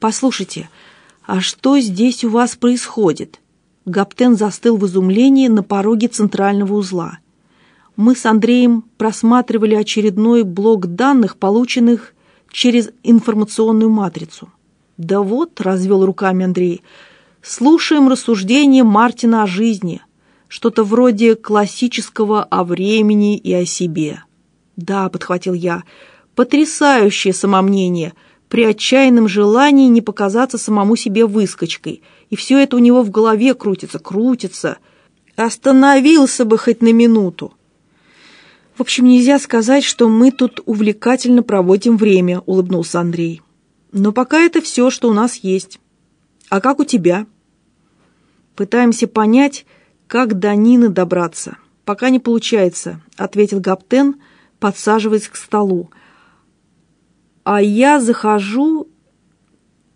«Послушайте, а что здесь у вас происходит?» Гаптен застыл в изумлении на пороге центрального узла. Мы с Андреем просматривали очередной блок данных, полученных через информационную матрицу. «Да вот», — развел руками Андрей, — «слушаем рассуждения Мартина о жизни, что-то вроде классического о времени и о себе». «Да», — подхватил я, — «потрясающее самомнение, при отчаянном желании не показаться самому себе выскочкой, и все это у него в голове крутится, крутится. Остановился бы хоть на минуту». «В общем, нельзя сказать, что мы тут увлекательно проводим время», — улыбнулся Андрей. «Но пока это все, что у нас есть. А как у тебя?» «Пытаемся понять, как до Нины добраться. Пока не получается», — ответил Гаптен, подсаживаясь к столу. «А я захожу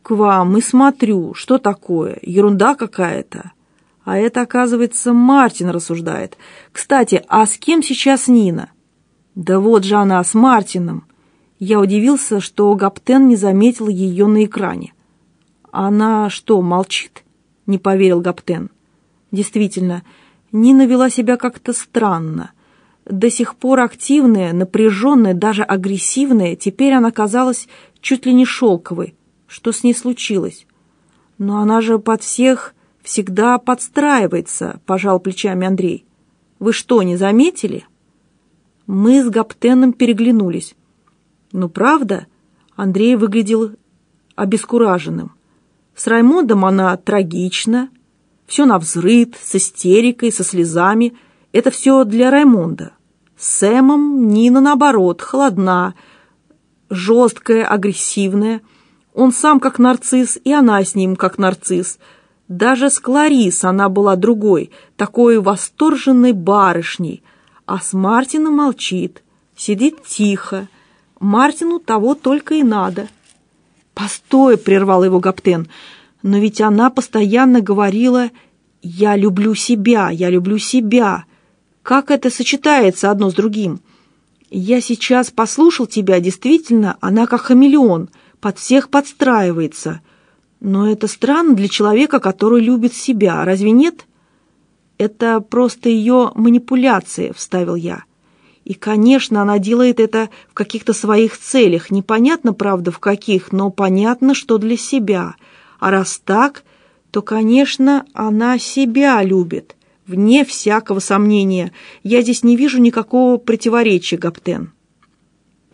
к вам и смотрю, что такое, ерунда какая-то». А это, оказывается, Мартин рассуждает. Кстати, а с кем сейчас Нина? Да вот же она, с Мартином. Я удивился, что Гаптен не заметил ее на экране. Она что, молчит? Не поверил Гаптен. Действительно, Нина вела себя как-то странно. До сих пор активная, напряженная, даже агрессивная, теперь она казалась чуть ли не шелковой. Что с ней случилось? Но она же под всех всегда подстраивается, пожал плечами Андрей. Вы что, не заметили? Мы с Гаптеном переглянулись. Ну, правда? Андрей выглядел обескураженным. С Раймондом она трагична, все навзрыд, с истерикой, со слезами. Это все для Раймонда. С Сэмом Нина, наоборот, холодна, жесткая, агрессивная. Он сам как нарцисс, и она с ним как нарцисс. Даже с Кларис она была другой, такой восторженной барышней – а с Мартином молчит, сидит тихо. Мартину того только и надо. «Постой!» — прервал его Гаптен. «Но ведь она постоянно говорила «я люблю себя, я люблю себя». Как это сочетается одно с другим? Я сейчас послушал тебя, действительно, она как хамелеон, под всех подстраивается. Но это странно для человека, который любит себя, разве нет?» «Это просто ее манипуляции», — вставил я. «И, конечно, она делает это в каких-то своих целях. Непонятно, правда, в каких, но понятно, что для себя. А раз так, то, конечно, она себя любит. Вне всякого сомнения. Я здесь не вижу никакого противоречия, Гаптен».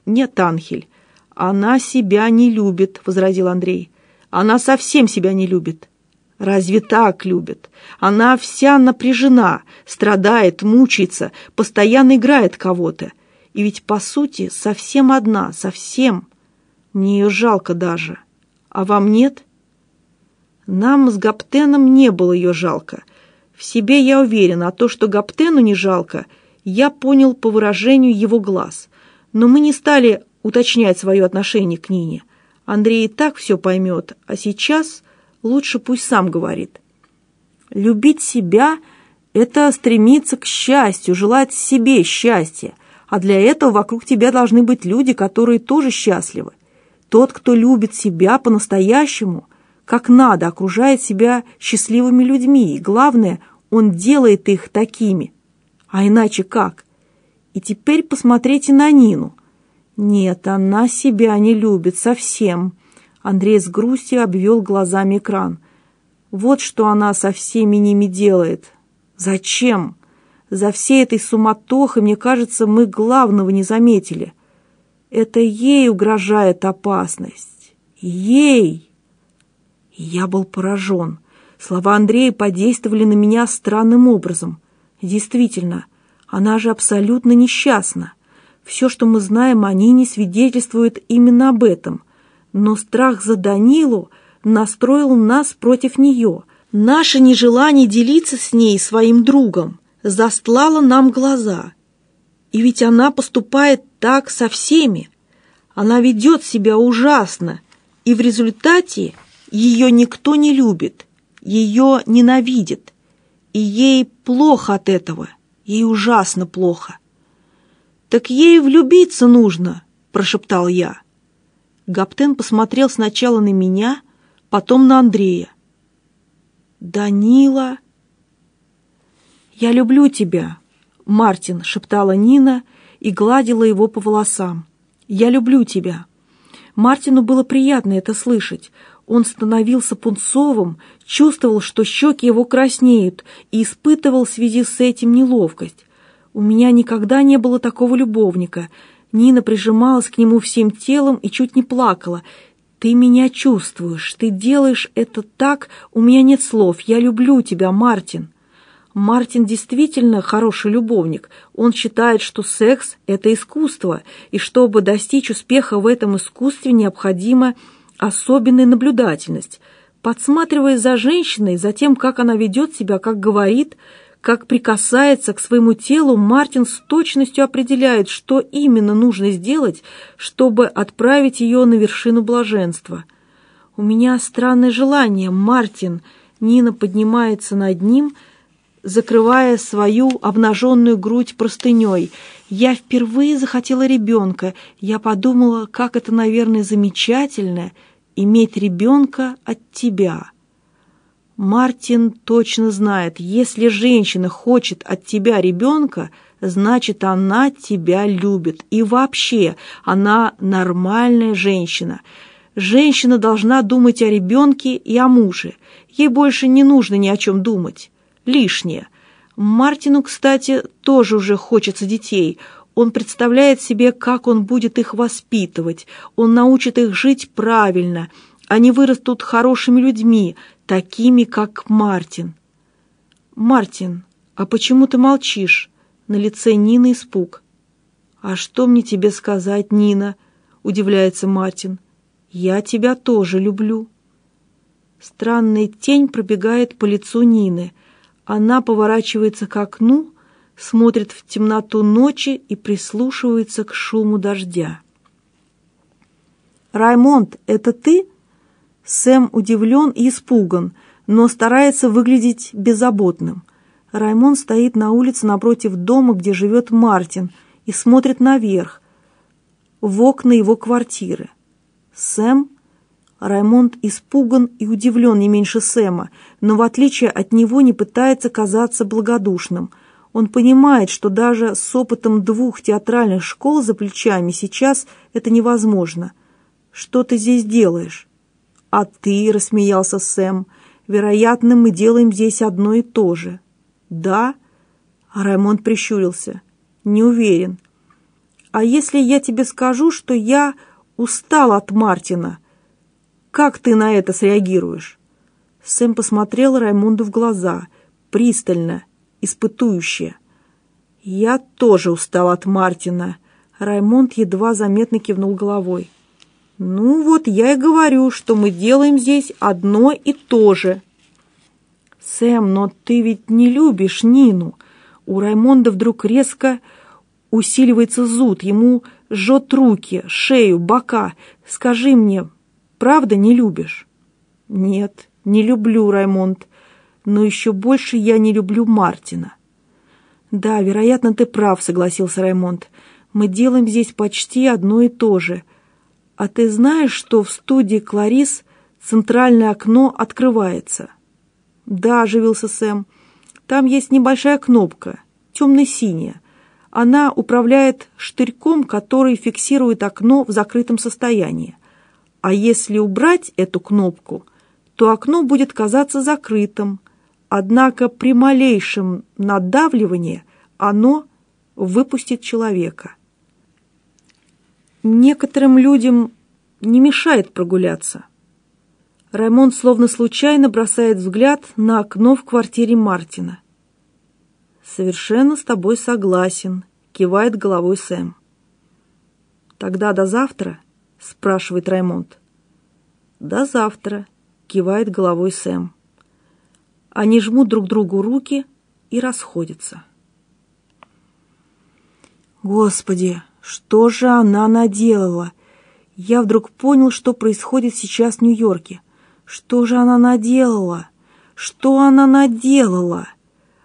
«Нет, Анхель, она себя не любит», — возразил Андрей. «Она совсем себя не любит. Разве так любят? Она вся напряжена, страдает, мучается, постоянно играет кого-то. И ведь, по сути, совсем одна, совсем. Мне ее жалко даже. А вам нет? Нам с Гаптеном не было ее жалко. В себе я уверена, а то, что Гаптену не жалко, я понял по выражению его глаз. Но мы не стали уточнять свое отношение к Нине. Андрей и так все поймет, а сейчас лучше пусть сам говорит. Любить себя – это стремиться к счастью, желать себе счастья, а для этого вокруг тебя должны быть люди, которые тоже счастливы. Тот, кто любит себя по-настоящему, как надо, окружает себя счастливыми людьми, и главное, он делает их такими. А иначе как? И теперь посмотрите на Нину. Нет, она себя не любит совсем. Андрей с грустью обвел глазами экран. Вот что она со всеми ними делает. Зачем? За всей этой суматохой, мне кажется, мы главного не заметили. Это ей угрожает опасность. Ей! Я был поражен. Слова Андрея подействовали на меня странным образом. Действительно, она же абсолютно несчастна. Все, что мы знаем о Нине, свидетельствует именно об этом — но страх за Данилу настроил нас против нее. Наше нежелание делиться с ней своим другом застлало нам глаза. И ведь она поступает так со всеми. Она ведет себя ужасно, и в результате ее никто не любит, ее ненавидит, и ей плохо от этого, ей ужасно плохо. «Так ей влюбиться нужно», — прошептал я. Гаптен посмотрел сначала на меня, потом на Андрея. «Данила...» «Я люблю тебя», — Мартин шептала Нина и гладила его по волосам. «Я люблю тебя». Мартину было приятно это слышать. Он становился пунцовым, чувствовал, что щеки его краснеют, и испытывал в связи с этим неловкость. «У меня никогда не было такого любовника». Нина прижималась к нему всем телом и чуть не плакала. «Ты меня чувствуешь, ты делаешь это так, у меня нет слов, я люблю тебя, Мартин». Мартин действительно хороший любовник. Он считает, что секс – это искусство, и чтобы достичь успеха в этом искусстве необходима особенная наблюдательность. Подсматривая за женщиной, за тем, как она ведет себя, как говорит, как прикасается к своему телу, Мартин с точностью определяет, что именно нужно сделать, чтобы отправить ее на вершину блаженства. «У меня странное желание, Мартин», Нина поднимается над ним – закрывая свою обнаженную грудь простыней. Я впервые захотела ребенка. Я подумала, как это, наверное, замечательно иметь ребенка от тебя. Мартин точно знает, если женщина хочет от тебя ребенка, значит, она тебя любит. И вообще, она нормальная женщина. Женщина должна думать о ребенке и о муже. Ей больше не нужно ни о чем думать лишнее. Мартину, кстати, тоже уже хочется детей. Он представляет себе, как он будет их воспитывать. Он научит их жить правильно. Они вырастут хорошими людьми, такими, как Мартин. «Мартин, а почему ты молчишь?» На лице Нины испуг. «А что мне тебе сказать, Нина?» — удивляется Мартин. «Я тебя тоже люблю». Странная тень пробегает по лицу Нины. Она поворачивается к окну, смотрит в темноту ночи и прислушивается к шуму дождя. «Раймонд, это ты?» Сэм удивлен и испуган, но старается выглядеть беззаботным. Раймонд стоит на улице напротив дома, где живет Мартин, и смотрит наверх, в окна его квартиры. Сэм Раймонд испуган и удивлен не меньше Сэма, но в отличие от него не пытается казаться благодушным. Он понимает, что даже с опытом двух театральных школ за плечами сейчас это невозможно. «Что ты здесь делаешь?» «А ты?» — рассмеялся Сэм. «Вероятно, мы делаем здесь одно и то же». «Да?» а Раймонд прищурился. «Не уверен». «А если я тебе скажу, что я устал от Мартина?» Как ты на это среагируешь?» Сэм посмотрел Раймонду в глаза, пристально, испытующе. «Я тоже устал от Мартина». Раймонд едва заметно кивнул головой. «Ну вот я и говорю, что мы делаем здесь одно и то же». «Сэм, но ты ведь не любишь Нину». У Раймонда вдруг резко усиливается зуд, ему жжет руки, шею, бока. «Скажи мне, правда не любишь?» «Нет, не люблю, Раймонд, но еще больше я не люблю Мартина». «Да, вероятно, ты прав», — согласился Раймонд. «Мы делаем здесь почти одно и то же. А ты знаешь, что в студии Кларис центральное окно открывается?» «Да», — оживился Сэм. «Там есть небольшая кнопка, темно-синяя. Она управляет штырьком, который фиксирует окно в закрытом состоянии. А если убрать эту кнопку, то окно будет казаться закрытым, однако при малейшем надавливании оно выпустит человека. Некоторым людям не мешает прогуляться. Раймонд словно случайно бросает взгляд на окно в квартире Мартина. «Совершенно с тобой согласен», — кивает головой Сэм. «Тогда до завтра», — спрашивает Раймонд. «До завтра», — кивает головой Сэм. Они жмут друг другу руки и расходятся. Господи, что же она наделала? Я вдруг понял, что происходит сейчас в Нью-Йорке. Что же она наделала? Что она наделала?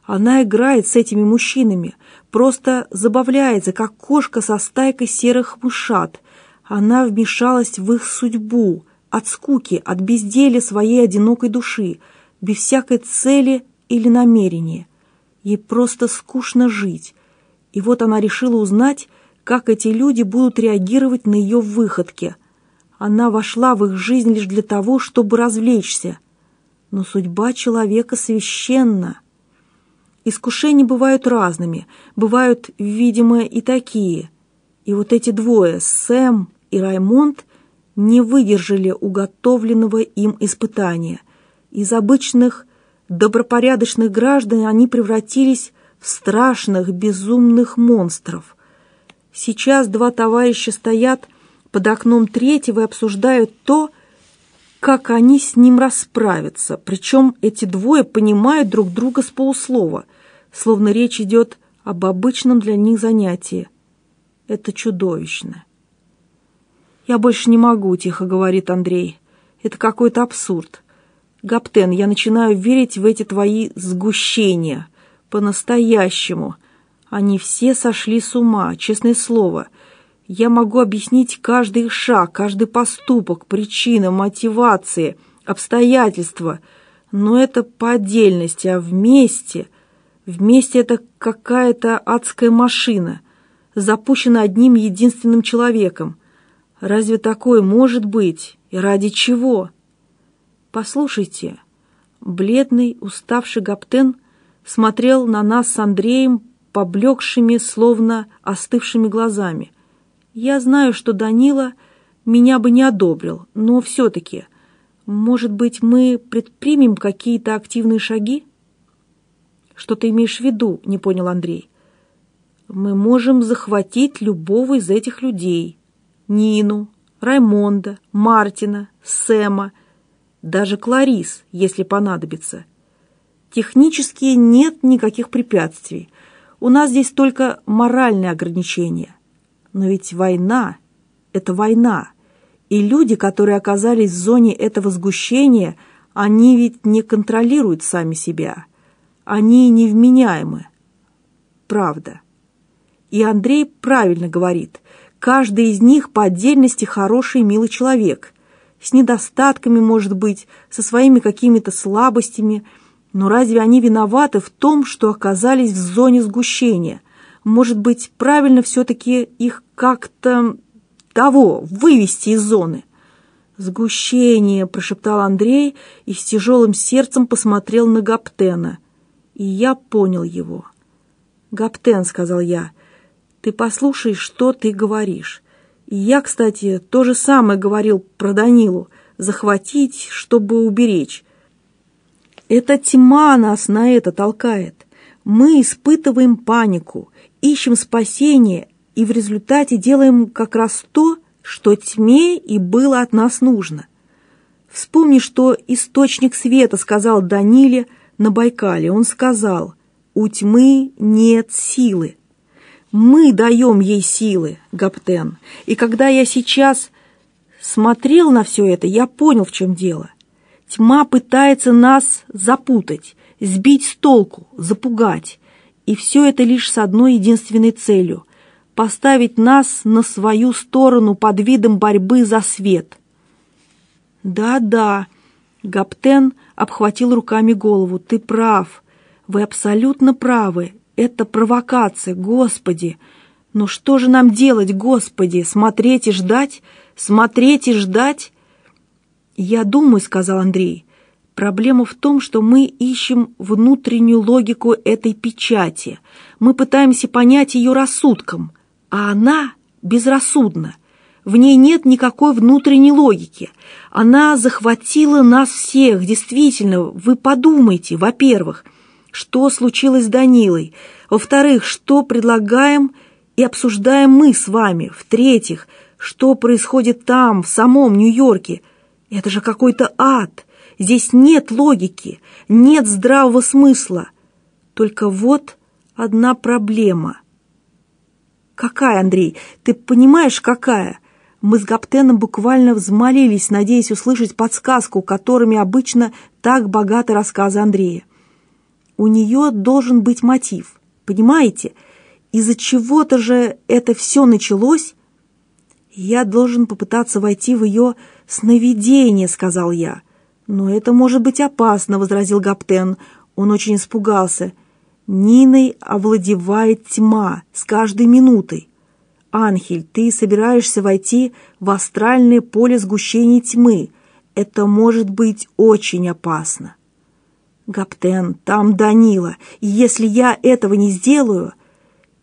Она играет с этими мужчинами, просто забавляется, как кошка со стайкой серых мышат. Она вмешалась в их судьбу, от скуки, от безделия своей одинокой души, без всякой цели или намерения. Ей просто скучно жить. И вот она решила узнать, как эти люди будут реагировать на ее выходки. Она вошла в их жизнь лишь для того, чтобы развлечься. Но судьба человека священна. Искушения бывают разными, бывают, видимо, и такие. И вот эти двое, Сэм и Раймонд, не выдержали уготовленного им испытания. Из обычных добропорядочных граждан они превратились в страшных, безумных монстров. Сейчас два товарища стоят под окном третьего и обсуждают то, как они с ним расправятся. Причем эти двое понимают друг друга с полуслова, словно речь идет об обычном для них занятии. Это чудовищно. «Я больше не могу», — тихо говорит Андрей. «Это какой-то абсурд. Гаптен, я начинаю верить в эти твои сгущения. По-настоящему. Они все сошли с ума, честное слово. Я могу объяснить каждый шаг, каждый поступок, причины, мотивации, обстоятельства. Но это по отдельности, а вместе... Вместе это какая-то адская машина, запущена одним единственным человеком. Разве такое может быть? И ради чего?» «Послушайте». Бледный, уставший Гаптен смотрел на нас с Андреем поблекшими, словно остывшими глазами. «Я знаю, что Данила меня бы не одобрил, но все-таки, может быть, мы предпримем какие-то активные шаги?» «Что ты имеешь в виду?» — не понял Андрей. «Мы можем захватить любого из этих людей. Нину, Раймонда, Мартина, Сэма — даже Кларис, если понадобится. Технически нет никаких препятствий. У нас здесь только моральные ограничения. Но ведь война – это война. И люди, которые оказались в зоне этого сгущения, они ведь не контролируют сами себя. Они невменяемы. Правда. И Андрей правильно говорит. Каждый из них по отдельности хороший и милый человек с недостатками, может быть, со своими какими-то слабостями. Но разве они виноваты в том, что оказались в зоне сгущения? Может быть, правильно все-таки их как-то того вывести из зоны? «Сгущение!» – прошептал Андрей и с тяжелым сердцем посмотрел на Гаптена. И я понял его. «Гаптен», – сказал я, – «ты послушай, что ты говоришь. Я, кстати, то же самое говорил про Данилу. Захватить, чтобы уберечь. Это тьма нас на это толкает. Мы испытываем панику, ищем спасение и в результате делаем как раз то, что тьме и было от нас нужно. Вспомни, что источник света сказал Даниле на Байкале. Он сказал, у тьмы нет силы. Мы даем ей силы, Гаптен. И когда я сейчас смотрел на все это, я понял, в чем дело. Тьма пытается нас запутать, сбить с толку, запугать. И все это лишь с одной единственной целью – поставить нас на свою сторону под видом борьбы за свет. «Да-да», – Гаптен обхватил руками голову, – «ты прав, вы абсолютно правы, это провокация, Господи! Но что же нам делать, Господи? Смотреть и ждать? Смотреть и ждать? Я думаю, сказал Андрей, проблема в том, что мы ищем внутреннюю логику этой печати. Мы пытаемся понять ее рассудком, а она безрассудна. В ней нет никакой внутренней логики. Она захватила нас всех, действительно. Вы подумайте, во-первых – что случилось с Данилой, во-вторых, что предлагаем и обсуждаем мы с вами, в-третьих, что происходит там, в самом Нью-Йорке. Это же какой-то ад. Здесь нет логики, нет здравого смысла. Только вот одна проблема. Какая, Андрей? Ты понимаешь, какая? Мы с Гаптеном буквально взмолились, надеясь услышать подсказку, которыми обычно так богаты рассказы Андрея. У нее должен быть мотив, понимаете? Из-за чего-то же это все началось. «Я должен попытаться войти в ее сновидение», — сказал я. «Но это может быть опасно», — возразил Гаптен. Он очень испугался. «Ниной овладевает тьма с каждой минутой. Анхель, ты собираешься войти в астральное поле сгущения тьмы. Это может быть очень опасно». «Гаптен, там Данила, и если я этого не сделаю...»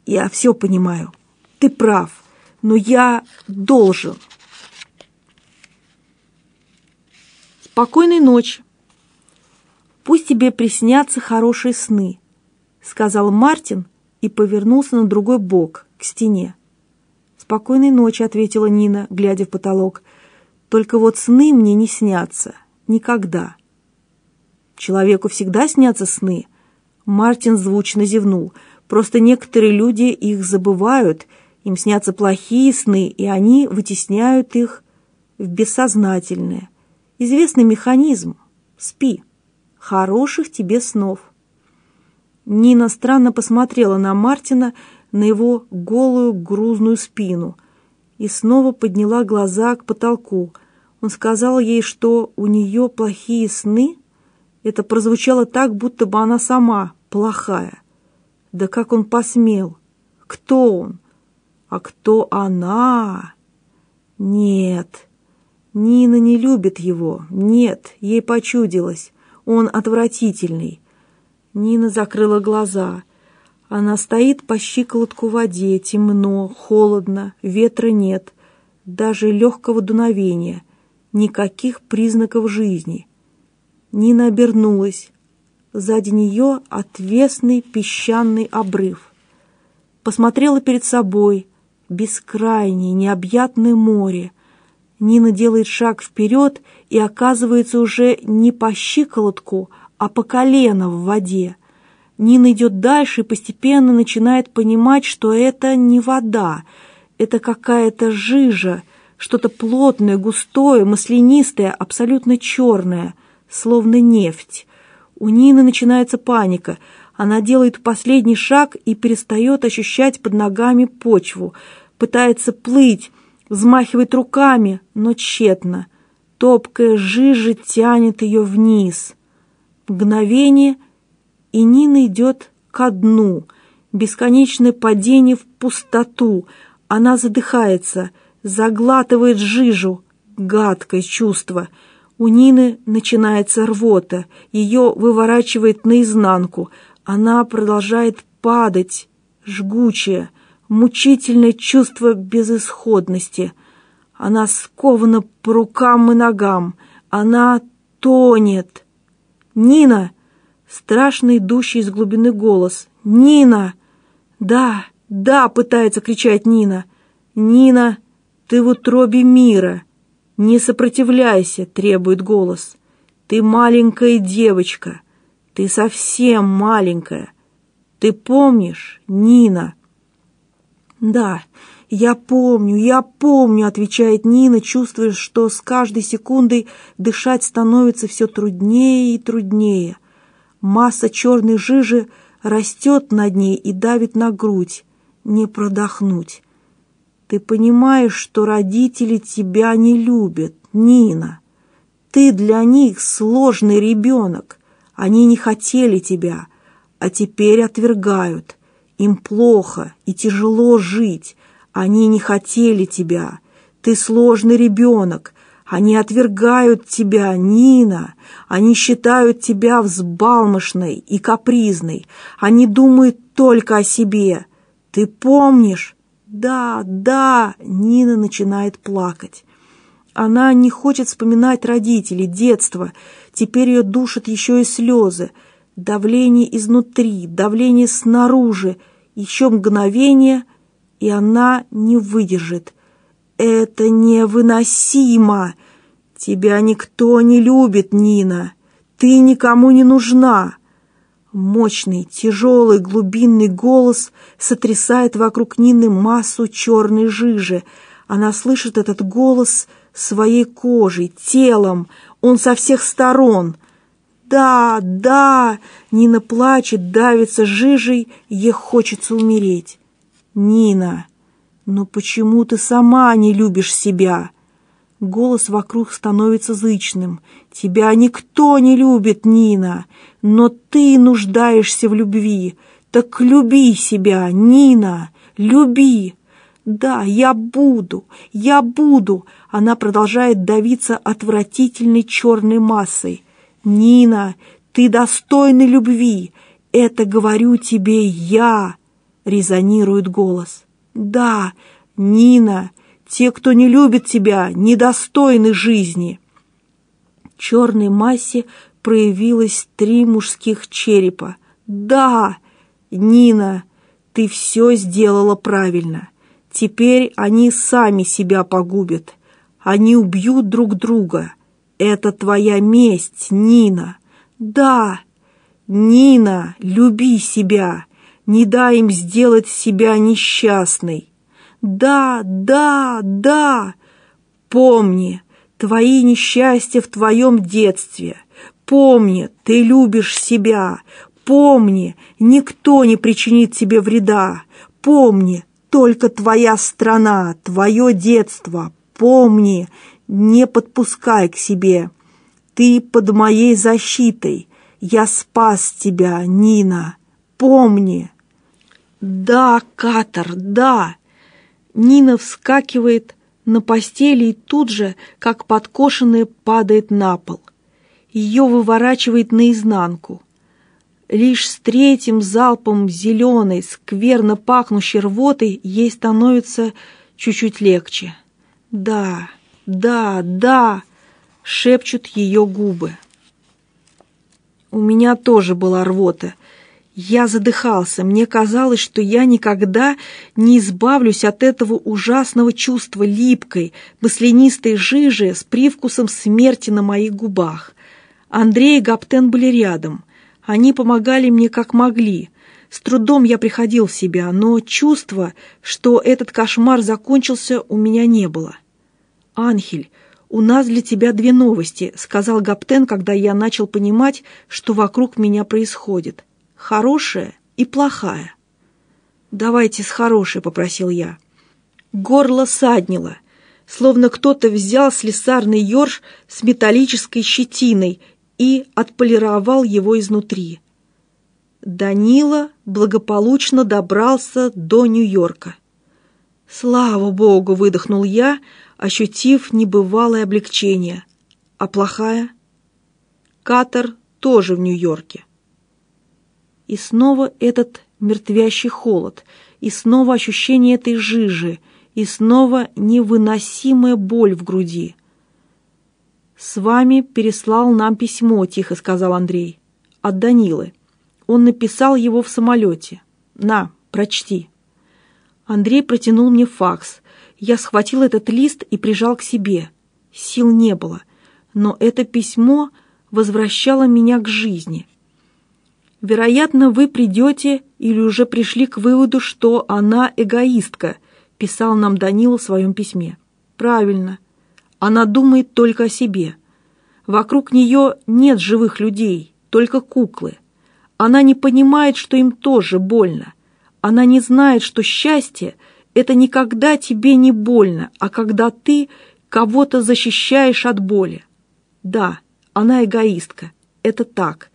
«Я все понимаю. Ты прав но я должен. Спокойной ночи. Пусть тебе приснятся хорошие сны, сказал Мартин и повернулся на другой бок, к стене. Спокойной ночи, ответила Нина, глядя в потолок. Только вот сны мне не снятся. Никогда. Человеку всегда снятся сны. Мартин звучно зевнул. Просто некоторые люди их забывают — им снятся плохие сны, и они вытесняют их в бессознательное. Известный механизм. Спи. Хороших тебе снов. Нина странно посмотрела на Мартина, на его голую грузную спину, и снова подняла глаза к потолку. Он сказал ей, что у нее плохие сны. Это прозвучало так, будто бы она сама плохая. Да как он посмел? Кто он? А кто она? Нет, Нина не любит его. Нет, ей почудилось. Он отвратительный. Нина закрыла глаза. Она стоит по щиколотку в воде, темно, холодно, ветра нет, даже легкого дуновения, никаких признаков жизни. Нина обернулась. Сзади нее отвесный песчаный обрыв. Посмотрела перед собой — бескрайнее, необъятное море. Нина делает шаг вперед и оказывается уже не по щиколотку, а по колено в воде. Нина идет дальше и постепенно начинает понимать, что это не вода, это какая-то жижа, что-то плотное, густое, маслянистое, абсолютно черное, словно нефть. У Нины начинается паника. Она делает последний шаг и перестает ощущать под ногами почву – пытается плыть, взмахивает руками, но тщетно. Топкая жижа тянет ее вниз. Мгновение, и Нина идет ко дну. Бесконечное падение в пустоту. Она задыхается, заглатывает жижу. Гадкое чувство. У Нины начинается рвота. Ее выворачивает наизнанку. Она продолжает падать, жгучая мучительное чувство безысходности. Она скована по рукам и ногам. Она тонет. «Нина!» Страшно идущий из глубины голос. «Нина!» «Да, да!» — пытается кричать Нина. «Нина, ты в утробе мира!» «Не сопротивляйся!» — требует голос. «Ты маленькая девочка! Ты совсем маленькая! Ты помнишь, Нина?» «Да, я помню, я помню», — отвечает Нина, чувствуя, что с каждой секундой дышать становится все труднее и труднее. Масса черной жижи растет над ней и давит на грудь. Не продохнуть. Ты понимаешь, что родители тебя не любят, Нина. Ты для них сложный ребенок. Они не хотели тебя, а теперь отвергают. Им плохо и тяжело жить. Они не хотели тебя. Ты сложный ребенок. Они отвергают тебя, Нина. Они считают тебя взбалмошной и капризной. Они думают только о себе. Ты помнишь? Да, да, Нина начинает плакать. Она не хочет вспоминать родителей, детство. Теперь ее душат еще и слезы. Давление изнутри, давление снаружи — еще мгновение, и она не выдержит. «Это невыносимо! Тебя никто не любит, Нина! Ты никому не нужна!» Мощный, тяжелый, глубинный голос сотрясает вокруг Нины массу черной жижи. Она слышит этот голос своей кожей, телом, он со всех сторон — да, да!» Нина плачет, давится жижей, ей хочется умереть. «Нина, Но почему ты сама не любишь себя? Голос вокруг становится зычным. Тебя никто не любит, Нина, но ты нуждаешься в любви. Так люби себя, Нина, люби. Да, я буду, я буду. Она продолжает давиться отвратительной черной массой. Нина, ты достойна любви. Это говорю тебе я, резонирует голос. Да, Нина, те, кто не любит тебя, недостойны жизни. В черной массе проявилось три мужских черепа. Да, Нина, ты все сделала правильно. Теперь они сами себя погубят. Они убьют друг друга. Это твоя месть, Нина. Да, Нина, люби себя. Не дай им сделать себя несчастной. Да, да, да. Помни, твои несчастья в твоем детстве. Помни, ты любишь себя. Помни, никто не причинит тебе вреда. Помни, только твоя страна, твое детство. Помни, не подпускай к себе. Ты под моей защитой. Я спас тебя, Нина. Помни. Да, Катар, да. Нина вскакивает на постели и тут же, как подкошенная, падает на пол. Ее выворачивает наизнанку. Лишь с третьим залпом зеленой, скверно пахнущей рвотой ей становится чуть-чуть легче. «Да, да, да!» — шепчут ее губы. У меня тоже была рвота — я задыхался, мне казалось, что я никогда не избавлюсь от этого ужасного чувства липкой, маслянистой жижи с привкусом смерти на моих губах. Андрей и Гаптен были рядом. Они помогали мне как могли. С трудом я приходил в себя, но чувства, что этот кошмар закончился, у меня не было. «Анхель, у нас для тебя две новости», — сказал Гаптен, когда я начал понимать, что вокруг меня происходит хорошая и плохая. «Давайте с хорошей», — попросил я. Горло саднило, словно кто-то взял слесарный ёрш с металлической щетиной и отполировал его изнутри. Данила благополучно добрался до Нью-Йорка. «Слава Богу!» — выдохнул я, ощутив небывалое облегчение. «А плохая?» Катер тоже в Нью-Йорке. И снова этот мертвящий холод, и снова ощущение этой жижи, и снова невыносимая боль в груди. «С вами переслал нам письмо», — тихо сказал Андрей. «От Данилы. Он написал его в самолете. На, прочти». Андрей протянул мне факс. Я схватил этот лист и прижал к себе. Сил не было, но это письмо возвращало меня к жизни. Вероятно, вы придете или уже пришли к выводу, что она эгоистка, писал нам Данила в своем письме. Правильно. Она думает только о себе. Вокруг нее нет живых людей, только куклы. Она не понимает, что им тоже больно. Она не знает, что счастье – это не когда тебе не больно, а когда ты кого-то защищаешь от боли. Да, она эгоистка. Это так.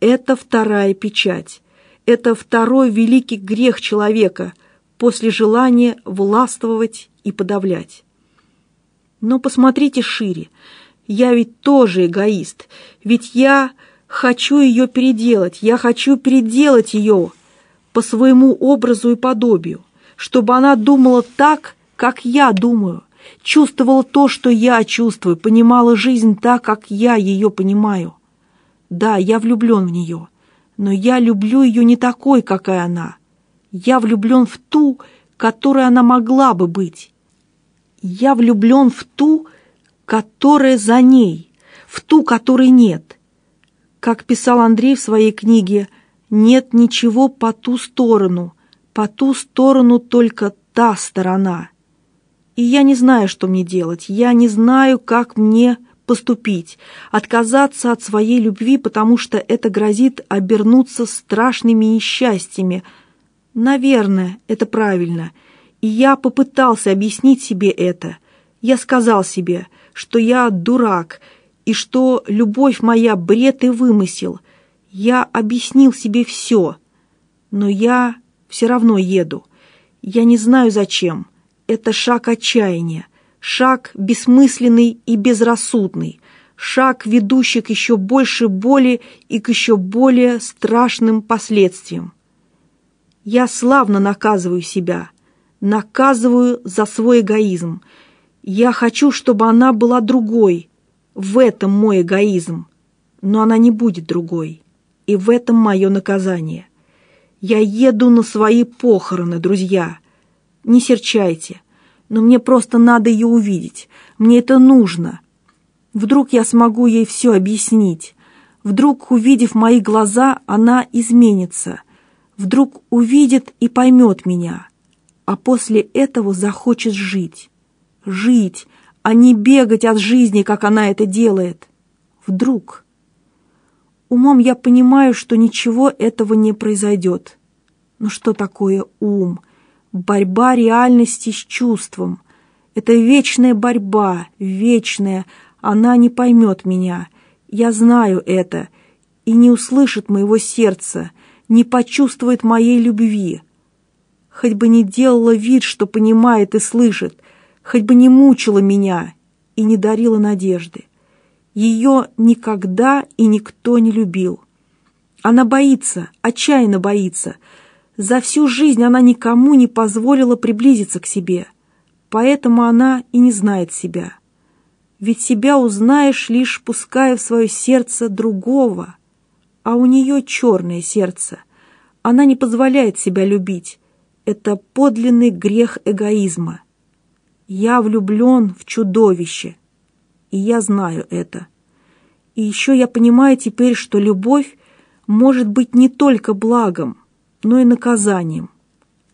Это вторая печать. Это второй великий грех человека после желания властвовать и подавлять. Но посмотрите шире. Я ведь тоже эгоист. Ведь я хочу ее переделать. Я хочу переделать ее по своему образу и подобию, чтобы она думала так, как я думаю, чувствовала то, что я чувствую, понимала жизнь так, как я ее понимаю. Да, я влюблен в нее, но я люблю ее не такой, какая она. Я влюблен в ту, которой она могла бы быть. Я влюблен в ту, которая за ней, в ту, которой нет. Как писал Андрей в своей книге, нет ничего по ту сторону, по ту сторону только та сторона. И я не знаю, что мне делать, я не знаю, как мне поступить, отказаться от своей любви, потому что это грозит обернуться страшными несчастьями. Наверное, это правильно. И я попытался объяснить себе это. Я сказал себе, что я дурак, и что любовь моя бред и вымысел. Я объяснил себе все, но я все равно еду. Я не знаю зачем. Это шаг отчаяния, шаг бессмысленный и безрассудный, шаг, ведущий к еще больше боли и к еще более страшным последствиям. Я славно наказываю себя, наказываю за свой эгоизм. Я хочу, чтобы она была другой. В этом мой эгоизм. Но она не будет другой. И в этом мое наказание. Я еду на свои похороны, друзья. Не серчайте, но мне просто надо ее увидеть. Мне это нужно. Вдруг я смогу ей все объяснить. Вдруг, увидев мои глаза, она изменится вдруг увидит и поймет меня, а после этого захочет жить. Жить, а не бегать от жизни, как она это делает. Вдруг. Умом я понимаю, что ничего этого не произойдет. Но что такое ум? Борьба реальности с чувством. Это вечная борьба, вечная. Она не поймет меня. Я знаю это. И не услышит моего сердца — не почувствует моей любви. Хоть бы не делала вид, что понимает и слышит, хоть бы не мучила меня и не дарила надежды. Ее никогда и никто не любил. Она боится, отчаянно боится. За всю жизнь она никому не позволила приблизиться к себе, поэтому она и не знает себя. Ведь себя узнаешь, лишь пуская в свое сердце другого — а у нее черное сердце. Она не позволяет себя любить. Это подлинный грех эгоизма. Я влюблен в чудовище, и я знаю это. И еще я понимаю теперь, что любовь может быть не только благом, но и наказанием.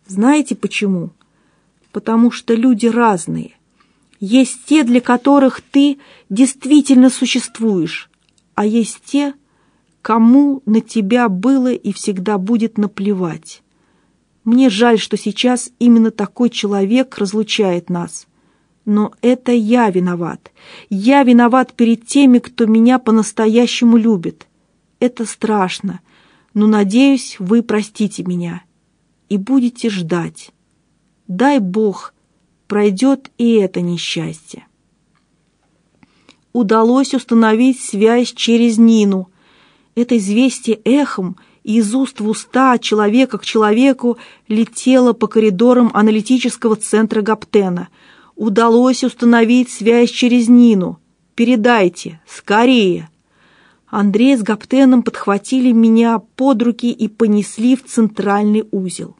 Знаете почему? Потому что люди разные. Есть те, для которых ты действительно существуешь, а есть те, кому на тебя было и всегда будет наплевать. Мне жаль, что сейчас именно такой человек разлучает нас. Но это я виноват. Я виноват перед теми, кто меня по-настоящему любит. Это страшно, но, надеюсь, вы простите меня и будете ждать. Дай Бог, пройдет и это несчастье. Удалось установить связь через Нину – это известие эхом из уст в уста, человека к человеку, летело по коридорам аналитического центра Гаптена. Удалось установить связь через Нину. «Передайте! Скорее!» Андрей с Гаптеном подхватили меня под руки и понесли в центральный узел.